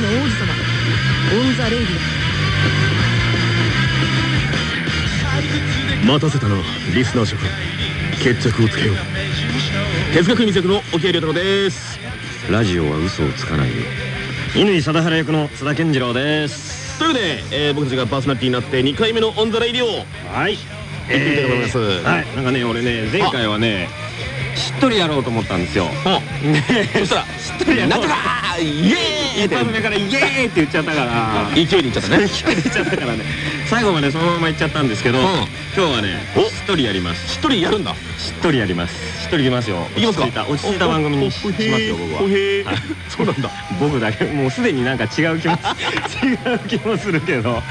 スの王子様。 On the Radio。待たせたなリスナー諸君。決着をつけよう。手塚国光役の置鮎龍太郎です。ラジオは嘘をつかないよ。乾貞治役の津田健次郎ですというわけで、えー、僕たちがパーソナリティになって2回目の On the Radio はい行ってみたいと思います、はいなんかね俺ね前回はねしっとりやろうと思ったんですよ。そしたらしっとりやなんとかイエーイ一発目からイエーイって言っちゃったから。勢いでいっちゃったね。勢いで言っちゃったからね最後までそのままいっちゃったんですけど、ん。今日はねお。しっとりやります。しっとりやるんだ。しっとりやります。しっとりいきますよ。いきますか？落ち着いた落ち着いた番組にししますよ僕は。そうなんだ僕だけもうすでになんか違う気も違う気もするけど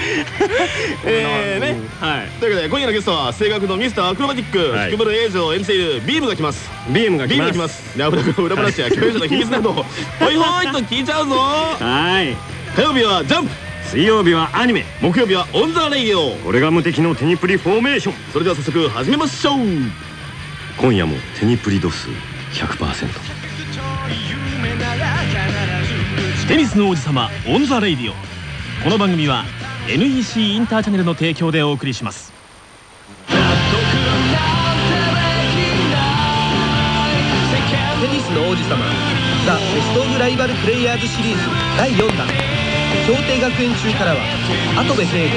えーねはいというわけで今夜のゲストは声楽のミスターアクロバティックはい菊丸英二を演じているビームが来ますビームがビームが来来まますすで油の裏話や共演者の秘密などほいほいと聞いちゃうぞはい火曜日はジャンプ水曜日はアニメ木曜日は On the Radio これが無敵のテニプリフォーメーション。それでは早速始めましょう。今夜もテニプリ度数100%テニスの王子様 On the Radio。この番組は NEC インターチャネルの提供でお送りします。テニスの王子様ザ・ベスト・オブ・ライバル・プレイヤーズシリーズ第4弾。協定学園中からは跡部聖吾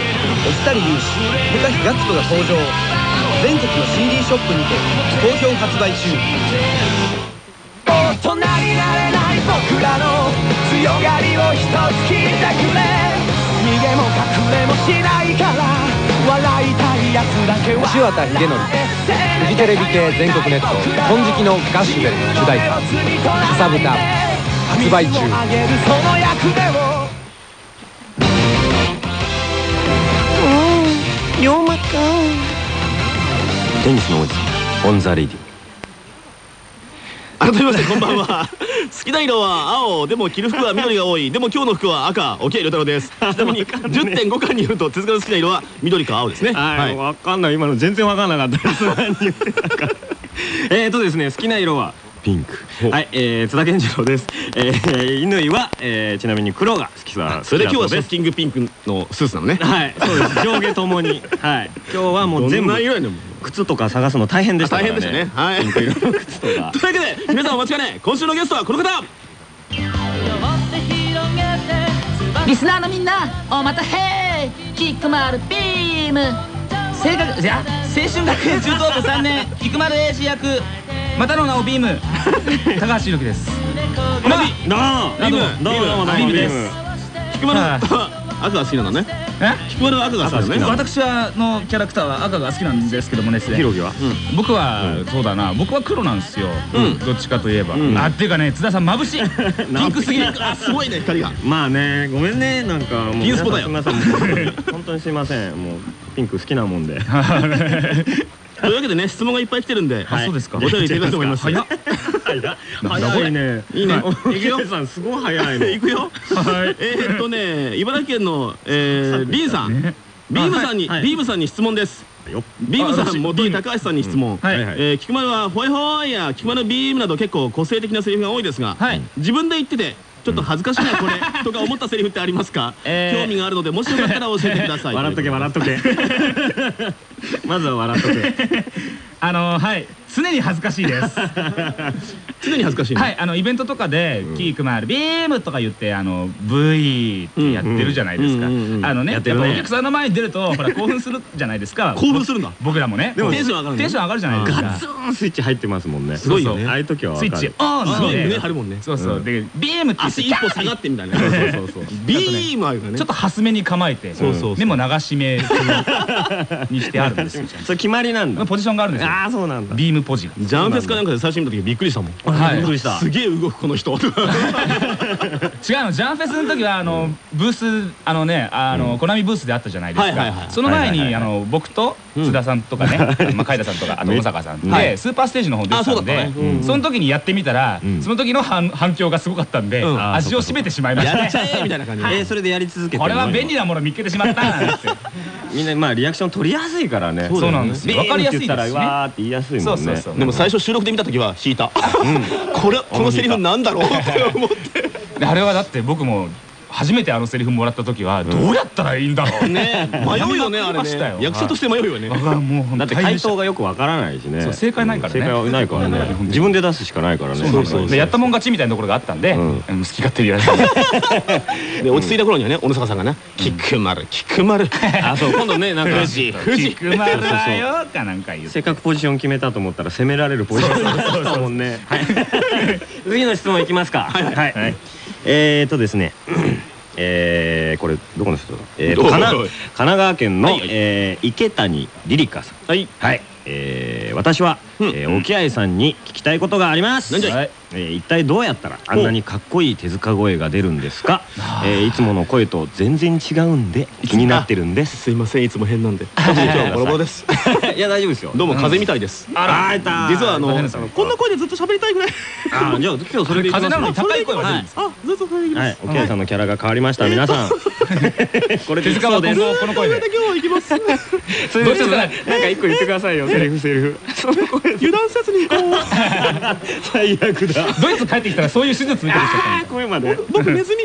押谷雄志。向井学人が登場。全国の CD ショップにて好評発売中。大人になれない僕らの強がりを一つ聞いてくれ。逃げも隠れもしないから笑いたいやつだけは。石渡秀則フジテレビ系全国ネット。金色のガッシュベル主題歌。かさぶた発売中その役目をテニスの王子。様 On the Radio。改めましてこんばんは。好きな色は青。でも着る服は緑が多い。でも今日の服は赤。置鮎龍太郎です。ちなみに10.5巻によると手塚の好きな色は緑か青ですね。はい、わかんない。今の全然わかんなかったです。えーとですね好きな色はピンク。はい、えー、津田健次郎です。えー、乾は、えー、ちなみに黒が好きさそれで今日はショッキングピンクのスーツなのね。はいそうです。上下ともに。はい。今日はもう全部靴とか探すの大変でしたからね。大変でしたね。はい。ピンク色の靴とか。というわけで皆さんお待ちかね。今週のゲストはこの方。リスナーのみんなおまたへーキックマルビーム。性格じゃ青春学園中等部3年キックマル英二役またの名をビーム。高橋宏樹です。まあどうもビーム。どうもどうもどうもビームでビーム。菊丸は赤が好きなのね。え？菊丸は赤が好きなのね。私はのキャラクターは赤が好きなんですけどもねひろきは？僕はそうだな。僕は黒なんですよ。うん。どっちかといえば。ん。あっていうかね津田さん眩しい。ピンクすぎる。あすごいね光が。まあねごめんね。なんかもうピンスポだよ。皆さんすいませんも。う本当にすいません。もうピンク好きなもんで というわけでね質問がいっぱい来てるんであそうですか。お便りいきたいと思います。早っ。早いね。いい。ねいくよさんすごい早いの。いくよ。えーっとね茨城県のえーリンさん。ビームさんにビームさんに質問です。よ。ビームさん元井高橋さんに質問。菊丸は「ホイホイ」や「菊丸ビーム」など結構個性的なセリフが多いですがはい。自分で言っててちょっと恥ずかしいなこれとか思ったセリフってありますか？えー。興味があるのでもしよかったら教えてください。笑っとけ笑っとけ。まずは笑っとけ。あのはい常に恥ずかしいです。常に恥ずかしいの？はいあのイベントとかで「キークマルビーム」とか言ってあの V ってやってるじゃないですか。あのねやってぱお客さんの前に出るとほら興奮する じゃないですか。興奮するんだ。僕らもね。でもテンション上がるね。テンション上がるじゃないですか。ガツンスイッチ入ってますもんね。すごいよね。ああいう時はスイッチオンすごいで胸張るもんね。そうそう。うん。でビームって足一歩下がってみたいな。そうそうそうビームあるね。ちょっとハスめに構えてそうそうそう。目も流し目にしてあるんですよ。それ決まりなんだ。ポジションがあるんですよ。ああそうなんだ。ビームポジがジャンフェスかなんかで最初見た時びっくりしたもん。はい。びっくりした。すげえ動くこの人。違うのジャンフェスの時はあのブースあのねあのコナミブースであったじゃないですか。その前にあの僕と津田さんとかね まあ海田さんとかあと小坂さんはい。でスーパーステージの方出てたんあそうだでその時にやってみたらん。その時の反反響がすごかったんでうん。味を占めてしまいましやっちゃたえみたいな感じえーそれでやり続けてこれは便利ななもの見つけてしまったなんて。みんなまあリアクション取りやすいからね。そうなんですよ。わかりやすいです。しねわーって言いやすいもんねそうそうそう。でも最初収録で見た時は引いた。これこのセリフなんだろうって思って。であれはだって僕も初めてあのセリフもらった時はどうやったらいいんだろう。ね迷うよねあれね。役者として迷うよね。だって回答がよくわからないしね。正解ないからね。正解はないからね。自分で出すしかないからね。やったもん勝ちみたいなところがあったんで、好き勝手にやられて で落ち着いた頃にはね小野坂さんがね「キック丸キック丸」あそう今度ねなんか菊丸だよかなんか言うせっかくポジション決めたと思ったら攻められるポジションだったもんね。はい。次の質問いきますか。はい。えーとですね。えーこれどこの人だ？えー神奈川県のはえー池谷リリカさん。はいはい。えー私はえー沖合さんに聞きたいことがあります。なんじゃいえー一体どうやったらあんなにかっこいい手塚声が出るんですか？えーいつもの声と全然違うんで気になってるんです。すいませんいつも変なんで。今日はボロボロです。いや大丈夫ですよ。どうも風邪みたいです。あら、あいた。実はあのこんな声でずっと喋りたいぐらい。あじゃあ今日それで 風なのに高い声は出るんですあずっとそれでいきます。はい、沖合さんのキャラが変わりました、皆さん。これで手塚は今後この声で今日は行きます。それどうしてもなんか一個言ってくださいよ、セリフセリフ。その声油断せずに行こう。最悪だ。ドイツ帰ってきたらそういう手術みたいにしちゃった声まで。僕ネズミ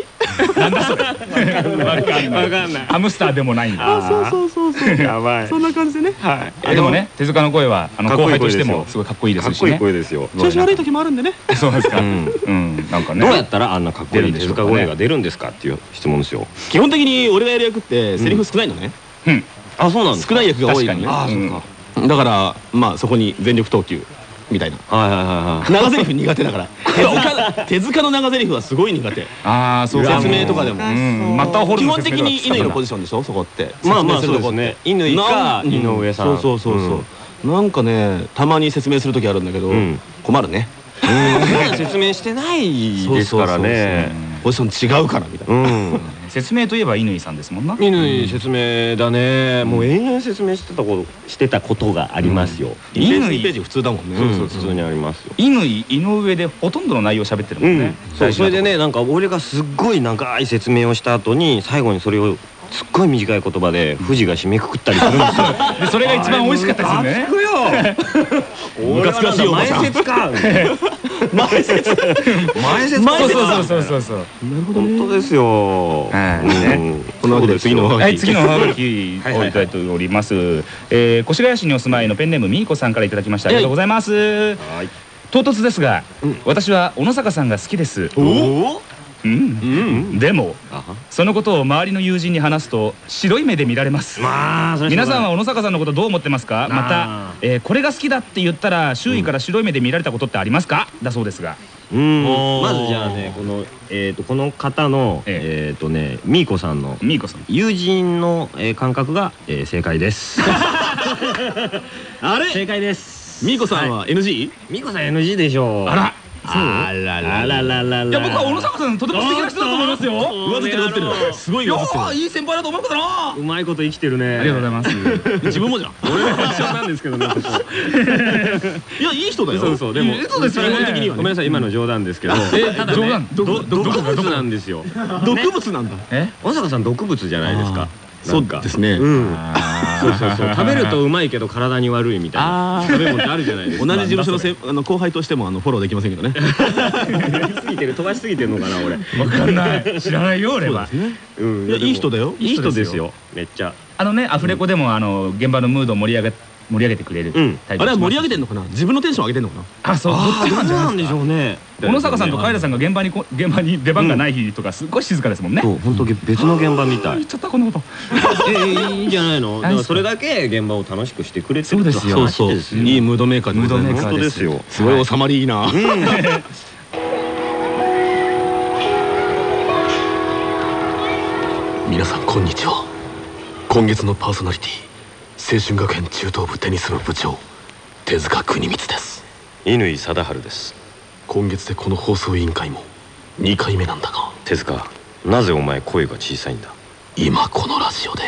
なんだそれ。わかんない。わかんない。ハムスターでもないんだ。あそうそうそうそう。やばい。そんな感じでね。はい。あでもね手塚の声はあの後輩としてもすごいかっこいいでかっこいいすしね声ですよ。調子悪い時もあるんでね。そうですか。うん。うんなんかね。どうやったらあんなかっこいい手塚声が出るんですかっていう質問ですよ。基本的に俺がやる役ってセリフ少ないのね。うん。あ、そうなんですか。少ない役が多いかにあそうか。だからまあそこに全力投球みたいな。はいはいはいはい。長台詞苦手だから。手塚の長台詞はすごい苦手。ああそうか説明とかでも。基本的に乾のポジジションでしょそこってまあまあそうですね。乾か井上さん。そうそうそう。そうなんかねたまに説明する時あるんだけどん。困るね。うん。説明してないですからね。ポジション違うからみたいなうん。説明といえば乾さんですもんな乾説明だね。もう延々説明してたことしてたことがありますよ。ページページ普通だもんねうん、普通にありますよ。乾井上でほとんどの内容喋ってるもんねそうそれでねなんか俺がすっごい長い説明をした後に最後にそれをすっごい短い言葉で富士が締めくくったりするんですよ。でそれが一番美味しかったですよねくよ。俺はなんだ 前説か。前説。前説。そうそうそうそうそう本当ですよ。はいうんこのわけで次のおはい、次のおはがきをいただいております。えー越谷市にお住まいのペンネームみーこさんからいただきました。ありがとうございます。はい。唐突ですが、私は小野坂さんが好きです。おお。うん。うん。でもそのことを周りの友人に話すと白い目で見られます。皆さんは小野坂さんのことどう思ってますか？まあた、えーこれが好きだって言ったら周囲から白い目で見られたことってありますか？だそうですが。うんまずじゃあねこのえっとこの方のええっとねみーこさんのみーこさん。友人のえー感覚がえー正解です。あれ？正解です。みーこさんは NG? みーこさん NG でしょう。あら。あらららららら。いや僕は小野坂さんとても素敵な人だと思いますよ。上ずってる上ずってるすごいいや上ずってーいい先輩だと思うけどな。うまいこと生きてるね。ありがとうございます。る自分もじゃん 俺は一緒なんですけどね。いやいい人だよ嘘嘘でも嘘ですよ的にはねごめんなさい今の冗談ですけど。え冗談毒物なんですよ。毒物なんだえ？小坂さん毒物じゃないですか。そうですねうん。そうそうそう。食べるとうまいけど体に悪いみたいな食べ物ってあるじゃないですか。同じ事務所のせあの後輩としてもあのフォローできませんけどねやりすぎてる飛ばしすぎてるのかな俺。わかんない。知らないよ俺は。うんいやいい人だよいい人ですよ。めっちゃ。あのねアフレコでもあの現場のムードを盛り上げ盛り上げてくれる。うん。あれは盛り上げててんのかな？自分のテンション上げてんのかな？あそう。どっちなんじゃないですかょうね。小野坂さんとカエラさんが現場にこ現場に出番がない日とかすっごい静かですもんね。そう本当別の現場みたい。言っ。ちゃったこんなこと。えいいんじゃないの？だからそれだけ現場を楽しくしてくれてるそうですよ。話そう。ですよ。いいムードメーカームードメーカーです。よ。すごい収まりいいな。皆さんこんにちは。今月のパーソナリティ青春学園中等部テニス部部長手塚国光です。乾貞治です。今月でこの放送委員会も2回目なんだが手塚なぜお前声が小さいんだ？今このラジオで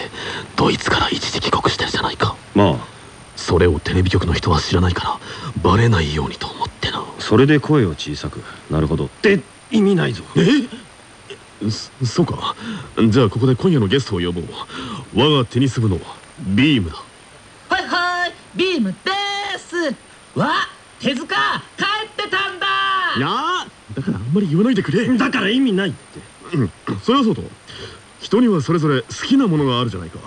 ドイツから一時帰国してるじゃないか。まあ。それをテレビ局の人は知らないからバレないようにと思ってな。それで声を小さくなるほど。って意味ないぞ。そそうか。じゃあここで今夜のゲストを呼ぼう。我がテニス部のビームだ。はいはいビームです。わ手塚帰ってたんだ。いやーだからあんまり言わないでくれ。だから意味ないって。それはそうと。人にはそれぞれ好きなものがあるじゃないか。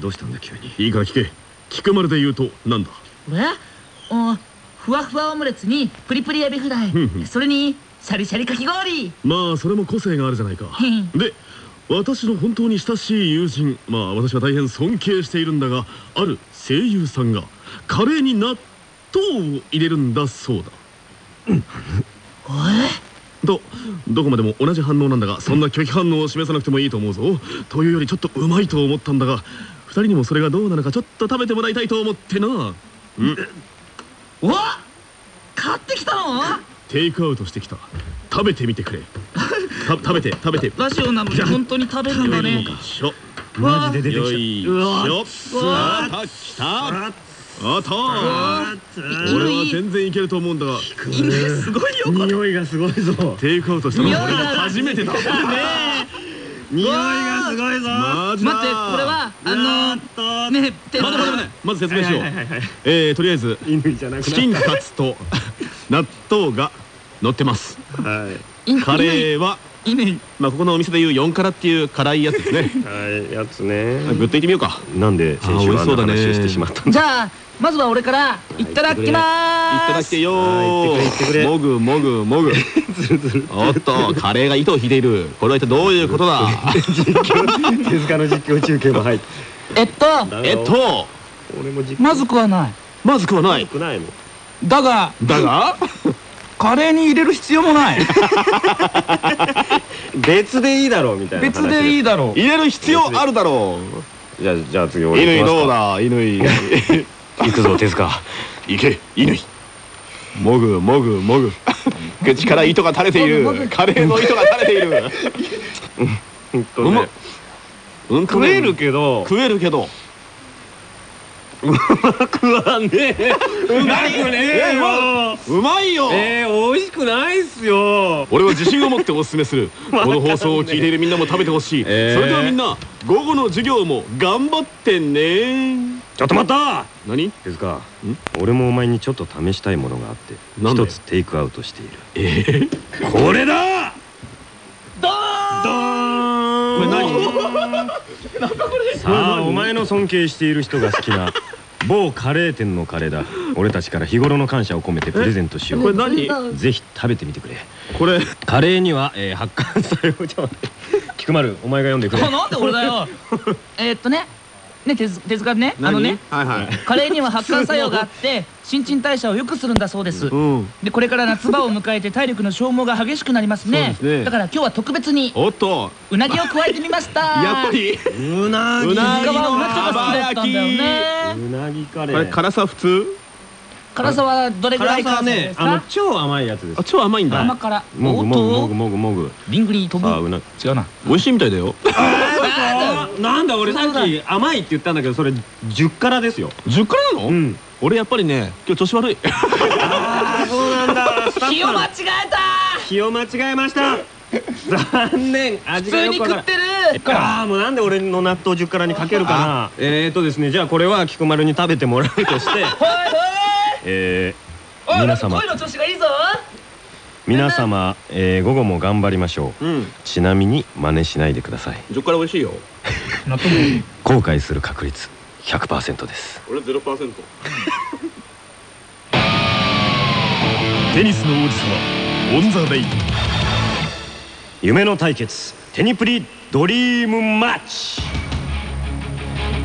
どうしたんだ急に。いいから聞け。菊丸で言うとなんだ？俺？おふわふわオムレツにプリプリエビフライ。んうん。それにシャリシャリかき氷。まあそれも個性があるじゃないか。ん。で私の本当に親しい友人まあ私は大変尊敬しているんだがある声優さんがカレーに納豆を入れるんだそうだ。とどこまでも同じ反応なんだがそんな拒否反応を示さなくてもいいと思うぞ。というよりちょっとうまいと思ったんだが二人にもそれがどうなのかちょっと食べてもらいたいと思ってな。うん。お買ってきたの？テイクアウトしてきた。食べてみてくれ。た 食べて食べて。ラジオなのに本当に食べるんだねしょマジで出てよきいしょ。さあ来た。あ。った。俺は全然いけると思うんだが。すごいよた匂いがすごいぞ。テイクアウトしたの。は俺も初めてだ。匂いがすごいぞ。待ってこれはあのね手待って待って待って。まず説明しよう。えーとりあえずチキンカツと納豆が乗ってます。はい。カレーは犬まあここのお店でいう4辛っていう辛いやつですね。はいやつね。ぶっといってみようか。なんで先週はあんな話をしてしまったんだ。じゃあまずは俺からいただきまいただきてよもぐもぐもぐ。おっとカレーが糸を引いている。これは一体どういうことだ？手塚の実況中継も入って。えっとえっとまずくはない。まずくはない。だが？だが？カレーに入れる必要もない。別でいいだろうみたいな別でいいだろう。入れる必要あるだろじゃあじゃあ次う俺乾どうだ？乾 行くぞ手塚。いけ。乾もぐもぐもぐ。口から糸が垂れている。カレーの糸が垂れている。うん。とうまっねうんと食えるけど。食えるけど食わねえ。うまくねうまいよ。えー、美味しくないっすよ。俺は自信を持ってお勧めする。この放送を聞いているみんなも食べてほしい、えー。それではみんな午後の授業も頑張ってね。ちょっと待った。何？手塚俺もお前にちょっと試したいものがあって一つテイクアウトしている。えこれだ！ドー！ドーンこれ何さあお前の尊敬している人が好きな某カレー店のカレーだ。俺たちから日頃の感謝を込めてプレゼントしよこれ何？ぜひ食べてみてくれ。これ。カレーには、えー、発汗作用ちょっと待って。菊丸お前が読んでくれ。あなんで俺だよ。えーっとねね手塚手塚ね。あのね。はいはい。カレーには発汗作用があって新陳代謝を良くするんだそうです。うん。でこれから夏場を迎えて体力の消耗が激しくなりますね。ね。だから今日は特別におっと。うなぎを加えてみました。やっぱり。うなうなぎ手塚はうなぎが好きだったんだよね。うなぎカレー。これ辛さ普通？辛さはどれぐらい辛さは辛さですねあのか超甘いやつです。あ超甘いんだ。甘辛。もぐもぐもぐもぐもぐ。リングに飛ぶ？さあうな違うな。美味しいみたいだよ。なんだ俺さっき甘いって言ったんだけどそれ10辛ですよ。10辛なの、うん。俺やっぱりね今日調子悪い。ああそうなんだ。気を間違えた。気を間違えました。残念。味普通にがよくわから食ってる。ああもうなんで俺の納豆10辛にかけるかな。えーとですねじゃあこれは菊丸に食べてもらうとして。ほいほいえー皆様。声の調子がいいぞ。皆様、えー午後も頑張りましょう。うん。ちなみに真似しないでください。10辛美味しいよ。後悔する確率100%です。俺0%テニスの王子様 On the Radio。ン夢の対決テニプリドリームマッチ。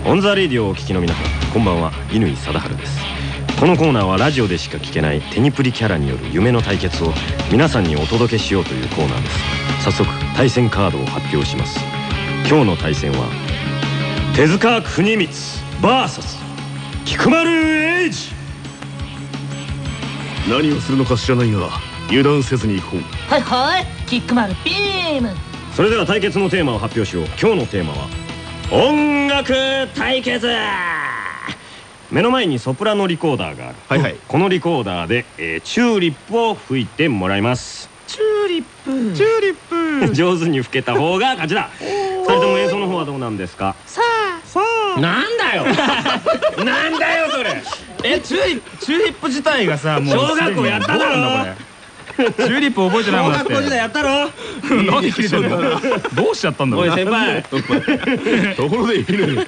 On the Radio をお聞きの皆さんこんばんは。乾貞治ですこのコーナーはラジオでしか聞けないテニプリキャラによる夢の対決を皆さんにお届けしようというコーナーです。早速対戦カードを発表します。今日の対戦は手塚国光 VS 菊丸英二。何をするのか知らないが油断せずに行こう。はいはい。キックマルビーム。それでは対決のテーマを発表しよう。今日のテーマは音楽対決目の前にソプラノリコーダーがある、はいはい。このリコーダーで、えーチューリップを吹いてもらいます。チューリップ。チューリップ。上手に吹けた方が勝ちだ。二人とも演奏の方はどうなんですか？さあ。なんだよ！なんだよそれ！えチューリップチューリップ自体がさもう小学校やっただろ！どうなんだこチューリップ覚えてないもんだって。小学校時代やったろ。なんで切れてんのどうしちゃったんだろおいう先輩。ところで犬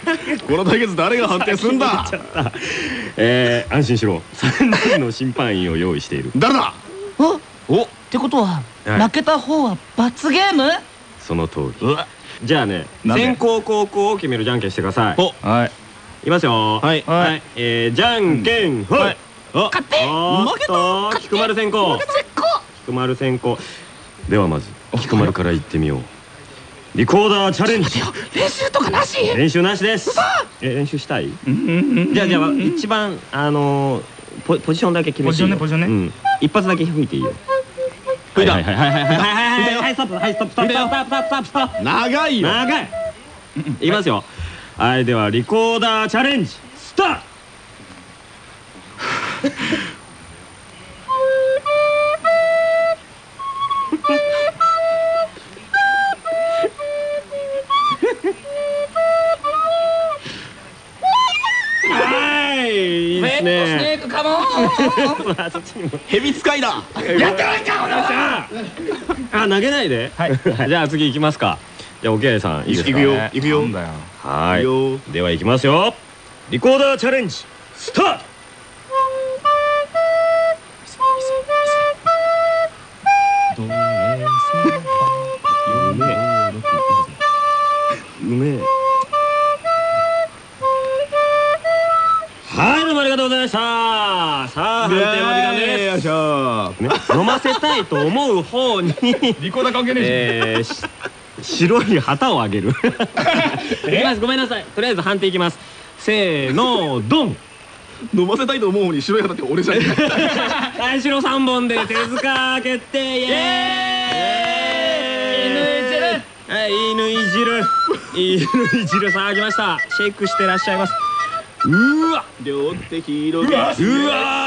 この対決誰が判定すんだ。えー、安心しろ。3人の審判員を用意している。誰だ？おお。ってことははい。負けた方は罰ゲーム？その通り。じゃあね先攻後攻を決めるじゃんけんしてください。お。はい。いきますよ。はい。はい。えー、じゃんけん。はい。あ勝っておーっと菊丸先行菊丸先行。ではまず菊丸から行ってみよう。リコーダーチャレンジ。練習とかなし？練習なしです。え練習したい？じゃあじゃあ一番あのポポジションだけ決めてポジションねポジションね。一発だけ吹いていいよ。いはいはいはいはいはいはいはい。ストップ。ストップストップストップストップ。長いよ。長い。いきますよ。はいではリコーダーチャレンジスタート。はいいいですメイクスネねークカモン。あそっちにも蛇使いだやってないかこの人あ投げないで。はい。じゃあ次行きますか。じゃあオケーさんいいですか？行くよ。行くよ。なんだよ。はい。では行きますよ。リコーダーチャレンジスタートさあ判定の時間よでいしょ。す、ね、飲ませたいと思う方に。リコーダー関係ねええーし白い旗をあげる。いきます。ごめんなさい。とりあえず判定いきます。せーのドン。飲ませたいと思うに白い旗って俺じゃねえ。はい白三本で手塚決定イエーイ。はい犬い汁犬い汁さあ来ました。シェイクしてらっしゃいます。うわ。両手広げうわー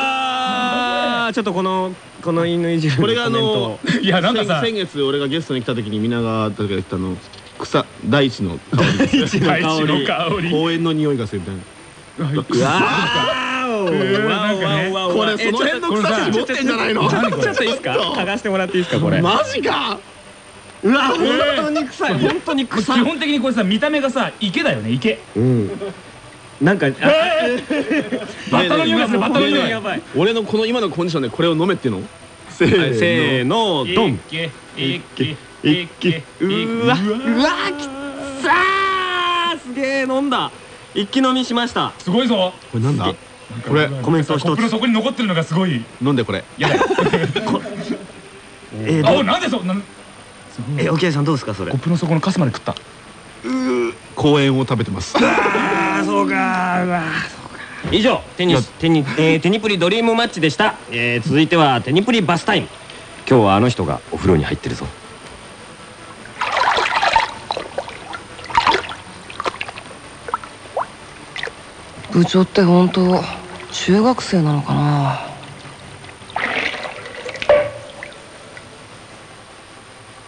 ちょっとこのこの犬い汁これがあのコメン いやなんかさ先月俺がゲストに来た時に皆が誰か言ったの草大地の香り。ト大地の香り。公園の匂いがするみたいな。うわこれその辺の草地持ってんじゃないの？ちょっといいですか？嗅がしてもらっていいですかこれ？マジか。うわ本当に臭い。本当に基臭い。本的にこれさ見た目がさ池だよね池なんかあ バッタの匂いがするバッタの匂い。やばい俺のこの今のコンディションでこれを飲めっていうの？せはいーのドン。池池一池気うわうわきつーすげえ飲んだ。一気飲みしました。すごいぞ。これなんだ？これコメント一つ。コップの底に残ってるのがすごい。飲んでこれ。やだよえーなんでそなん？えオケイさんどうですかそれ？コップの底のカスまで食った。公園を食べてます ああそうか。うわそうか以上テニステニ,、えーテニプリドリームマッチでした、えー続いてはテニプリバスタイム。今日はあの人がお風呂に入ってるぞ。部長って本当中学生なのかな？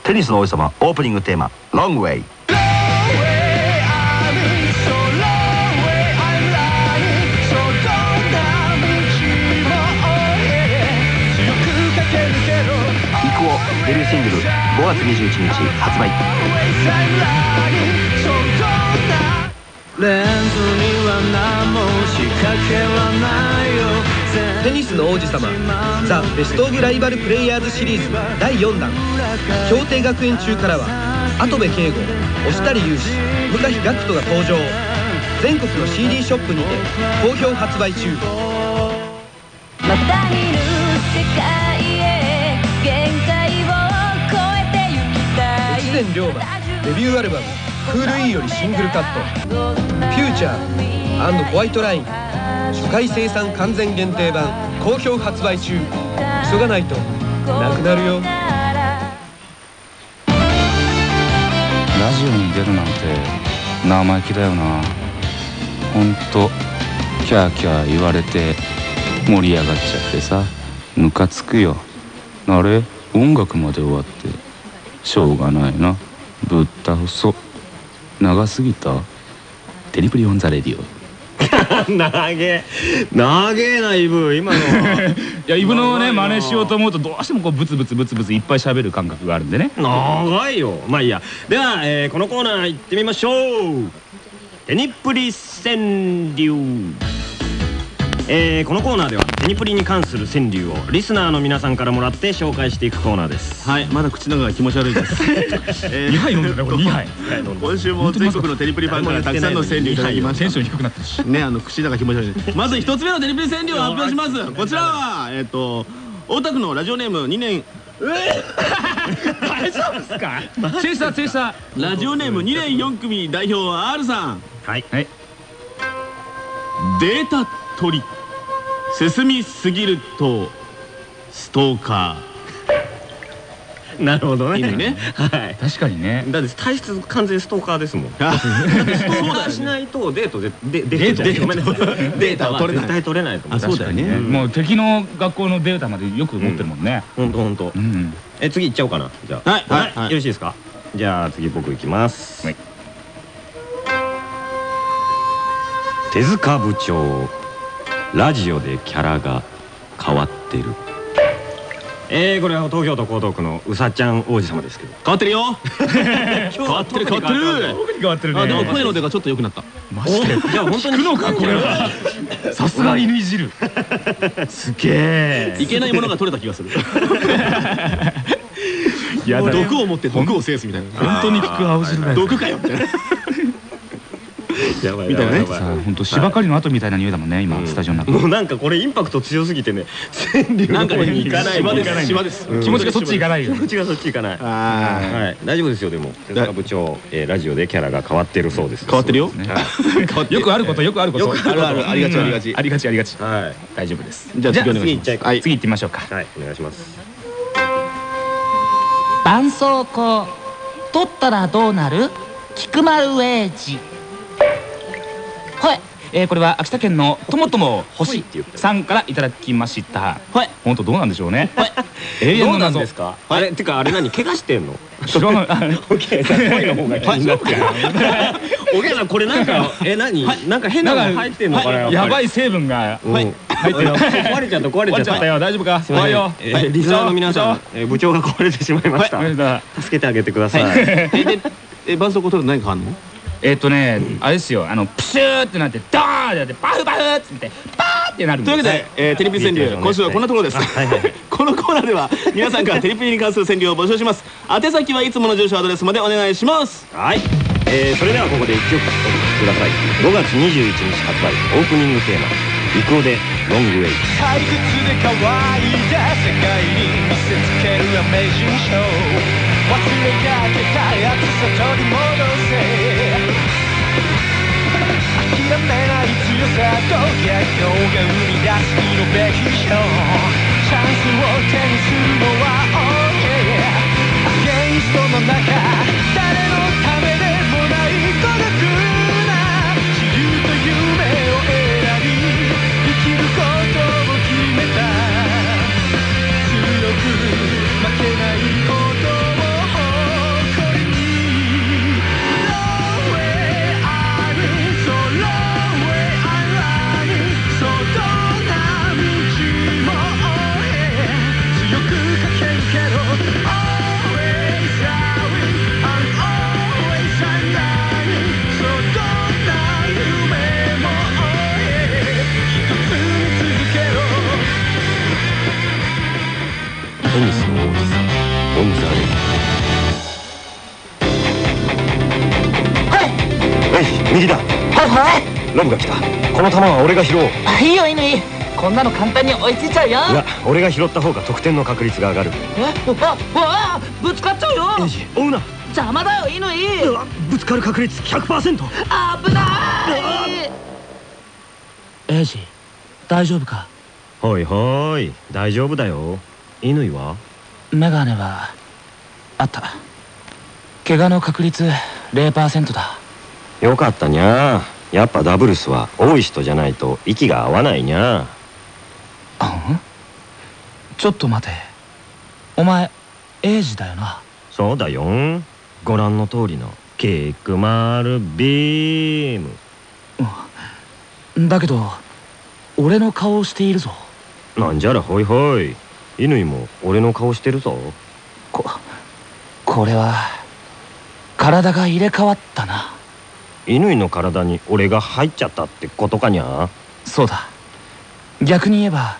テニスの王子様オープニングテーマ「ロングウェイ」イ5月21日発売。テニスの王子様ザ・ベスト・オブ・ライバル・プレイヤーズシリーズ第4弾。協定学園中からは跡部圭吾押谷雄志向井岳人が登場。全国の CD ショップにて好評発売中。たい越前龍馬デビューアルバム「クール E」よりシングルカット「フューチャーホワイトライン」初回生産完全限定版好評発売中。急がないとなくなるよ。ラジオに出るなんて生意気だよな。ほんとキャーキャー言われて盛り上がっちゃってさ。ムカつくよ。あれ？音楽まで終わって。しょうがないな。ぶった細長すぎた。テニプリ On the Radio。長え。長えな伊武。今のは。いや伊武のね真似しようと思うとどうしてもこうブツブツブツブツいっぱい喋る感覚があるんでね。長いよ。まあいいや。では、えーこのコーナー行ってみましょう。テニプリ川柳えーこのコーナーではテニプリに関する川柳をリスナーの皆さんからもらって紹介していくコーナーです。はいまだ口の中が気持ち悪いです。え2杯飲んでたこれ2杯今週も全国のテニプリファンからたくさんの川柳いただきましたテンション低くなってるしねあの口の中気持ち悪いまず一つ目のテニプリ川柳を発表しますこちらはえっと大田区のラジオネーム2年大丈夫ですかチェイサーチェイサラジオネーム2年4組代表は R さんはいーはいデータ取り。進みすぎるとストーカなるほどね。いいね。はい。確かにね。だって体質完全ストーカーですもん。ストーーカーしないとデートででデートデータは取れない。絶対取れないと思う。あそうだよね。確かにもう敵の学校のデータまでよく持ってるもんね。本当本当。うん。え次行っちゃおうかな。じゃあ。はい。はい。はい。よろしいですか？じゃあ次僕行きます。はい手塚部長。ラジオでキャラが変わってる。えー、これは東京都江東区のうさちゃん王子様ですけど。変わってるよ。変わってる変わってる。特に変わってるね。あでも声の出がちょっと良くなった。マジで。じゃあ本当に。聞くのかこれは。さすが犬いじる。すげえいけないものが取れた気がする。やだ毒を持って毒を制すみたいな。本当に聞く青汁だよ。毒かよみたいな やばいみたいなね。さあ本当芝刈りの後みたいな匂いだもんね今スタジオの中。もうなんかこれインパクト強すぎてね川柳の方に行かない島行かない。です。島です。気持ちがそっち行かないよ気持ちがそっち行かない。あはい。大丈夫ですよでも。手塚部長えーラジオでキャラが変わってるそうです。変わってるよ。ね。よくあることよくあること。よくあるあるありがちありがち。うん。ありがちありがちはい。大丈夫です。じゃあ次お願いし次行っちゃいます。はい。次行ってみましょうか。はいお願いします。絆創膏取ったらどうなる？菊丸英二はい、えー、これは秋田県のともとも星さんからいただきました。はい。本当どうなんでしょうね。永遠どうなんの謎ですか？あれてかあれ何怪我してんの？知らない。オケさん声の方が気になって。るオケさんこれなんかえ何？なんか変なの入ってんのかない。やばい成分がはい。入ってる。壊れちゃった壊れちゃった。よ。大丈夫か？怖いよ。えーリスナーの皆さんえー部長が壊れてしまいました。はい。はい助けてあげてください。えでえ絆創膏取ると何か変わんの？えっとねあれですよあのプシューってなってドーンってなってバフバフっつってパーってなるんというわけで、えーテレビ川柳今週はこんなところです、このコーナーでは皆さんからテレビに関する川柳を募集します。宛先はいつもの住所アドレスまでお願いします。はい、えー、それではここで一曲お聴きください。5月21日発売オープニングテーマ「イクオでロングウェイ」退屈で乾いた世界に見せつけるアメージングショー。忘れかけたやつさ取り戻せ諦めない強さと逆境が生み出すイノベーションチャンスを手にするのは OK アゲインストの中。この球は俺が拾おう。あいいよ乾こんなの簡単に追いついちゃうよ。いや俺が拾った方が得点の確率が上がる。え？ああぶつかっちゃうよ。エイジ追うな。邪魔だよ乾ぶつかる確率100%危ない。エイジ大丈夫か？はいはい大丈夫だよ。乾は？メガネはあった。怪我の確率0%だ。よかったにゃやっぱダブルスは多い人じゃないと息が合わないにゃ。あん？ちょっと待て。お前エイジだよな。そうだよ。ご覧の通りのキックマルビーム。だけど俺の顔をしているぞ。なんじゃらほいほい。乾も俺の顔してるぞ。ここれは体が入れ替わったな乾の体に俺が入っちゃったってことかにゃ？そうだ。逆に言えば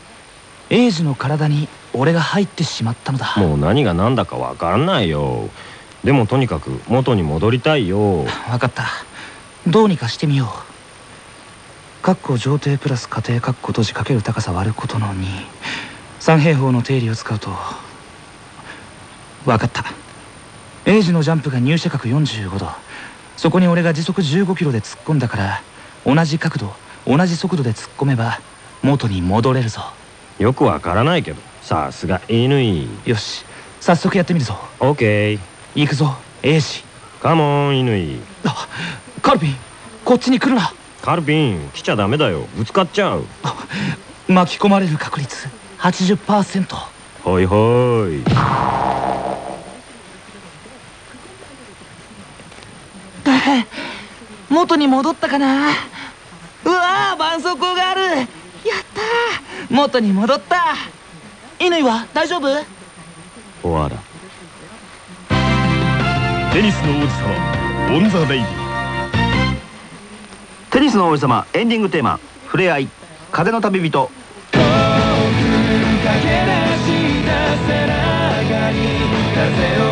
英治の体に俺が入ってしまったのだ。もう何が何だか分かんないよ。でもとにかく元に戻りたいよ。分かった。どうにかしてみよう。括弧上底プラス家庭括弧閉じかける高さ割ることの23平方の定理を使うと。分かった。英治のジャンプが入射角45度そこに俺が時速15キロで突っ込んだから同じ角度同じ速度で突っ込めば元に戻れるぞ。よくわからないけどさすが乾よし早速やってみるぞ。オッケー行くぞ英治カモン乾あカルピンこっちに来るな。カルピン来ちゃダメだよ。ぶつかっちゃう。巻き込まれる確率80%ほいほい 元に戻ったかな？うわー絆創膏がある。やったー。元に戻った。乾は大丈夫？おわら。テニスの王子様 on the radioテニスの王子様エンディングテーマ「触れ合い風の旅人」5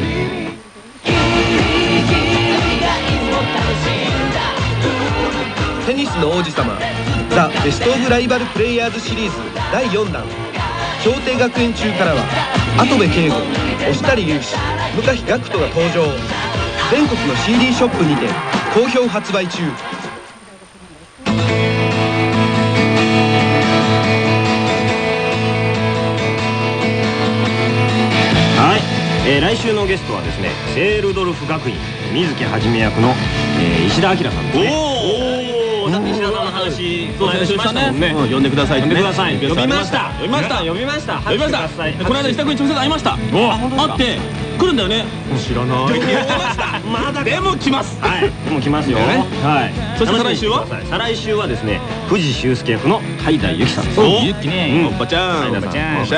日発売テニスの王子様ザ・ベスト・オブ・ライバル・プレイヤーズシリーズ第4弾氷定学園中からは跡部圭吾押谷雄志向井岳人が登場。全国の CD ショップにて好評発売中。はい、えー来週のゲストはですねセールドルフ学院水木はじめ役の、えー石田明さんですね。おおだって石田さんの話そう先週したねもんね。呼んでください呼んでください。呼びました。呼びました。呼びました。呼びました。この間石田君に直接会いました。会って来るんだよね。知らない。まだでも来ます。はい。でも来ますよ。ね。はい。そして再来週は？再来週はですね藤修介役の海田由紀さん。ですおゆっきねおばちゃん。おばちゃん。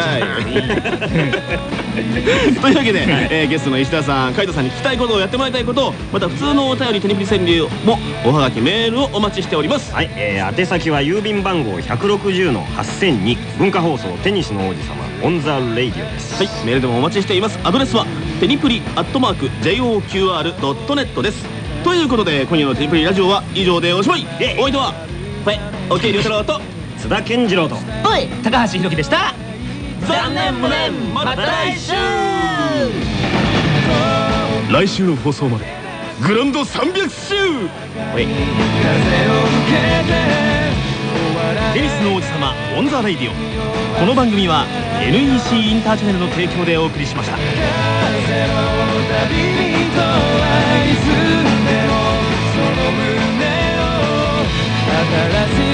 というわけで、えーゲストの石田さん海人さんに聞きたいことをやってもらいたいことまた普通のお便りテニプリ川柳もおはがきメールをお待ちしております。はい、えー宛先は郵便番号160の8002文化放送テニスの王子様 on the radio です。はい、メールでもお待ちしています。アドレスはテニプリアットマーク JOQR.net です。ということで今夜のテニプリラジオは以上でおしまい。お相手ははい OK 龍太郎と津田健次郎とおい。高橋広樹でした。残念無念また来週。来週の放送までグランド300周。テニスの王子様 on the radio。この番組は NEC インターチャネルの提供でお送りしました新しい